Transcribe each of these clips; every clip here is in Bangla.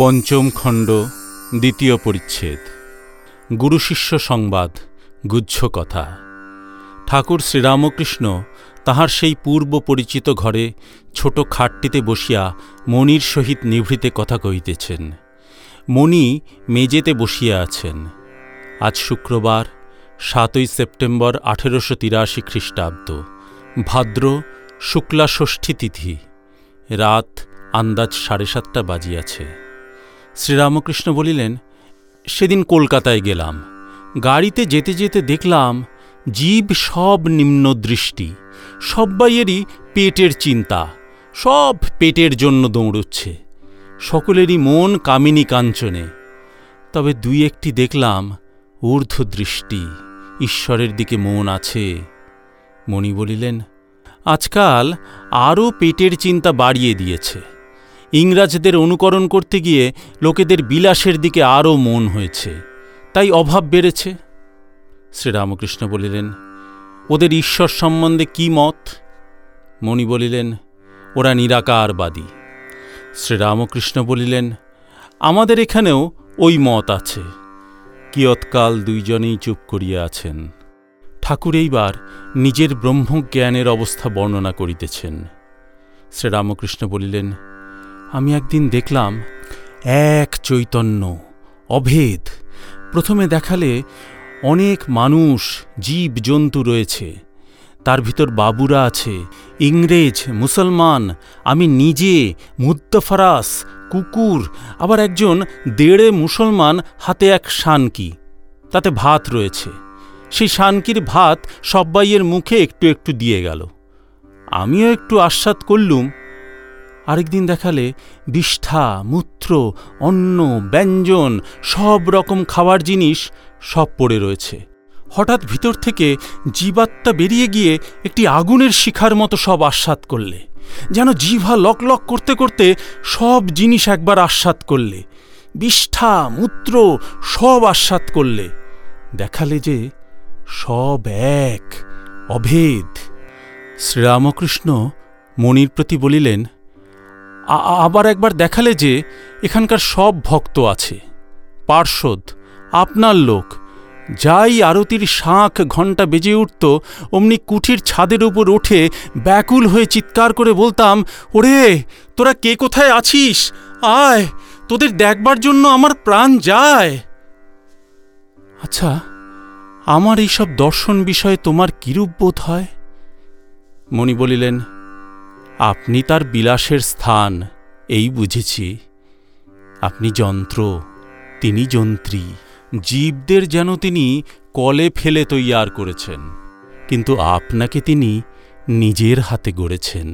পঞ্চম খণ্ড, দ্বিতীয় পরিচ্ছেদ। গুরু শিষ্য সংবাদ, গুচ্ছ কথা। ঠাকুর শ্রীরামকৃষ্ণ তাহার সেই পূর্ব পরিচিত ঘরে ছোট খাটটিতে বসিয়া মণির সহিত নিভৃতে কথা কহিতেছেন। মণি মেজেতে বসিয়া আছেন। আজ শুক্রবার, সাতই সেপ্টেম্বর আঠেরোশো তিরাশি খ্রিস্টাব্দ। ভাদ্র শুক্লা ষষ্ঠী তিথি। রাত আন্দাজ সাড়ে সাতটা বাজিয়াছে। শ্রীরামকৃষ্ণ বলিলেন, সেদিন কলকাতায় গেলাম। গাড়িতে যেতে যেতে দেখলাম জীব সব নিম্নদৃষ্টি সব্বাইয়েরই পেটের চিন্তা, সব পেটের জন্য দৌড়চ্ছে। সকলেরই মন কামিনী কাঞ্চনে। তবে দুই একটি দেখলাম ঊর্ধ্বদৃষ্টি, ঈশ্বরের দিকে মন আছে। মণি বলিলেন, আজকাল আরও পেটের চিন্তা বাড়িয়ে দিয়েছে। ইংরাজদের অনুকরণ করতে গিয়ে লোকেদের বিলাসের দিকে আরও মন হয়েছে। তাই অভাব বেড়েছে। শ্রীরামকৃষ্ণ বলিলেন, ওদের ঈশ্বর সম্বন্ধে কি মত? মণি বলিলেন, ওরা নিরাকারবাদী। শ্রীরামকৃষ্ণ বলিলেন, আমাদের এখানেও ওই মত আছে। কিয়ৎকাল দুইজনেই চুপ করিয়া আছেন। ঠাকুর এইবার নিজের ব্রহ্মজ্ঞানের অবস্থা বর্ণনা করিতেছেন। শ্রীরামকৃষ্ণ বলিলেন আমি একদিন দেখলাম এক চৈতন্য, অভেদ। প্রথমে দেখালে অনেক মানুষ, জীব, জন্তু রয়েছে। তার ভিতর বাবুরা আছে, ইংরেজ, মুসলমান, আমি নিজে মুদ্দফারাস কুকুর, আবার একজন দেড়ে মুসলমান, হাতে এক শানকি। তাতে ভাত রয়েছে। সেই শানকির ভাত সব্বাইয়ের মুখে একটু একটু দিয়ে গেল। আমিও একটু আস্বাদ করলুম আরেকদিন দেখালে বিষ্ঠা, মূত্র, অন্ন, ব্যঞ্জন, সব রকম খাবার জিনিস সব পড়ে রয়েছে। হঠাৎ ভিতর থেকে জীবাত্মা বেরিয়ে গিয়ে একটি আগুনের শিখার মতো সব আস্বাদ করলে, যেন জিভা লক লক করতে করতে সব জিনিস একবার আস্বাদ করলে, বিষ্ঠা, মূত্র সব আস্বাদ করলে, দেখালে যে সব এক, অভেদ। শ্রীরামকৃষ্ণ মণির প্রতি বলিলেন আবার একবার দেখালে যে এখানকার সব ভক্ত আছে। পার্শ্বদ, আপনার লোক, যাই আরতির শাঁখ ঘণ্টা বেজে উঠত, অমনি কুঠির ছাদের উপর উঠে ব্যাকুল হয়ে চিৎকার করে বলতাম, ওরে, তোরা কে কোথায় আছিস? আয়, তোদের দেখবার জন্য আমার প্রাণ যায়। আচ্ছা আমার এইসব দর্শন বিষয়ে তোমার কিরূপ বোধ হয়? মণি বলিলেন আপনি তার বিলাসের স্থান, এই বুঝেছি। আপনি যন্ত্র, তিনি যন্ত্রী। জীবদের যেন তিনি কলে ফেলে তৈয়ার করেছেন, কিন্তু আপনাকে তিনি নিজের হাতে গড়েছেন।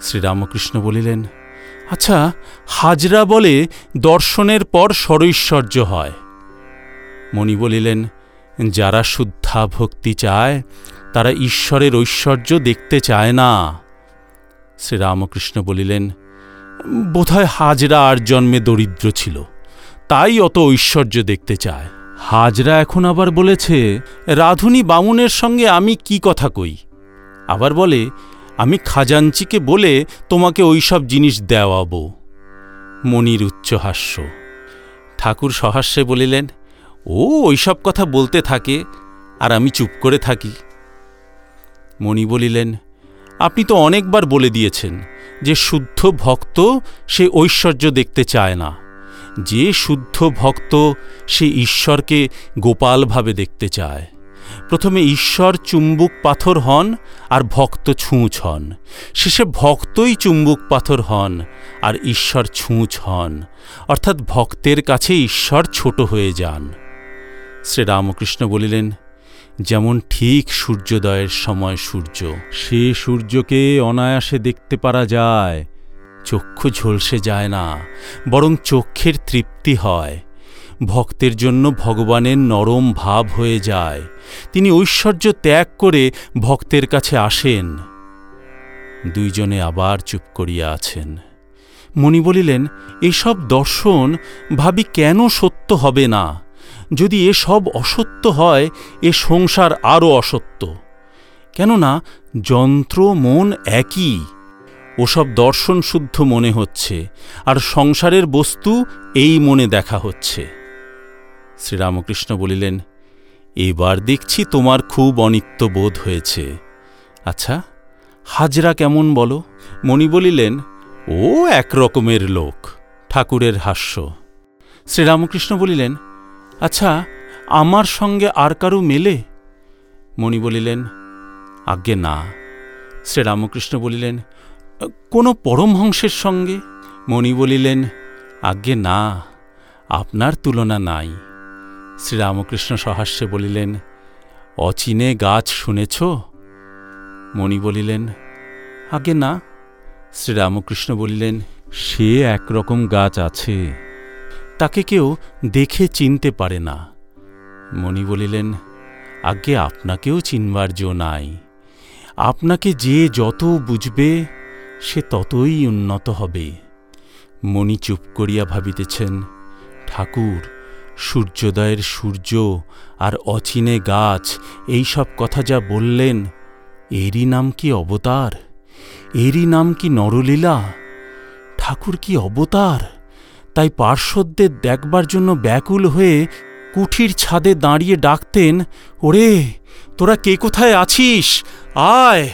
শ্রীরামকৃষ্ণ বলিলেন আচ্ছা হাজরা বলে দর্শনের পর স্বরৈশ্বর্য হয়। মণি বলিলেন, যারা শুদ্ধা ভক্তি চায়, তারা ঈশ্বরের ঐশ্বর্য দেখতে চায় না। শ্রীরামকৃষ্ণ বলিলেন, বোধহয় হাজরা আর জন্মে দরিদ্র ছিল, তাই অত ঐশ্বর্য দেখতে চায়। হাজরা এখন আবার বলেছে, রাধুনী বামুনের সঙ্গে আমি কি কথা কই? আবার বলে, আমি খাজাঞ্চিকে বলে তোমাকে ওইসব জিনিস দেওয়াবো। মনির উচ্চহাস্য ঠাকুর সহাস্যে বলিলেন, ও ওইসব কথা বলতে থাকে, আর আমি চুপ করে থাকি। মণি বলিলেন আপনি তো অনেকবার বলে দিয়েছেন যে শুদ্ধ ভক্ত সে ঐশ্বর্য দেখতে চায় না। যে শুদ্ধ ভক্ত সে ঈশ্বরকে গোপালভাবে দেখতে চায়। প্রথমে ঈশ্বর চুম্বুক পাথর হন আর ভক্ত ছুঁচ হন। শেষে ভক্তই চুম্বুক পাথর হন আর ঈশ্বর ছুঁচ হন। অর্থাৎ ভক্তের কাছে ঈশ্বর ছোট হয়ে যান। শ্রীরামকৃষ্ণ বলিলেন যেমন ঠিক সূর্যোদয়ের সময় সূর্য। সে সূর্যকে অনায়াসে দেখতে পারা যায়, চক্ষু ঝলসে যায় না, বরং চক্ষের তৃপ্তি হয়। ভক্তের জন্য ভগবানের নরম ভাব হয়ে যায়। তিনি ঐশ্বর্য ত্যাগ করে ভক্তের কাছে আসেন। দুইজনে আবার চুপ করিয়া আছেন। মণি বলিলেন, এসব দর্শন ভাবি কেন সত্য হবে না? যদি এ সব অসত্য হয়, এ সংসার আরও অসত্য। কেননা যন্ত্র মন একই। ওসব দর্শন শুদ্ধ মনে হচ্ছে, আর সংসারের বস্তু এই মনে দেখা হচ্ছে। শ্রীরামকৃষ্ণ বলিলেন, এবার দেখছি তোমার খুব অনিত্য বোধ হয়েছে। আচ্ছা হাজরা কেমন বলো? মণি বলিলেন, ও এক রকমের লোক, ঠাকুরের হাস্য। শ্রীরামকৃষ্ণ বলিলেন আচ্ছা আমার সঙ্গে আর কারও মেলে? মণি বলিলেন, আজ্ঞে না। শ্রীরামকৃষ্ণ বলিলেন, কোনো পরমহংসের সঙ্গে? মণি বলিলেন, আজ্ঞে না, আপনার তুলনা নাই। শ্রীরামকৃষ্ণ সহাস্যে বলিলেন, অচিনে গাছ শুনেছ? মণি বলিলেন আগে না। শ্রীরামকৃষ্ণ বলিলেন, সে একরকম গাছ আছে। তাকে কেউ দেখে চিনতে পারে না। মণি বলিলেন, আজ্ঞে, আপনাকেও চিনবার জো নাই। আপনাকে যে যত বুঝবে, সে ততই উন্নত হবে। মণি চুপ করিয়া ভাবিতেছেন, ঠাকুর, সূর্যোদয়ের সূর্য আর অচিনে গাছ, এই সব কথা যা বললেন, এরই নাম কি অবতার? এরই নাম কি নরলীলা? ঠাকুর কি অবতার? তাই পার্শ্বদের দেখবার জন্য ব্যাকুল হয়ে কুঠির ছাদে দাঁড়িয়ে ডাকতেন, ওরে, তোরা কে কোথায় আছিস? আয়!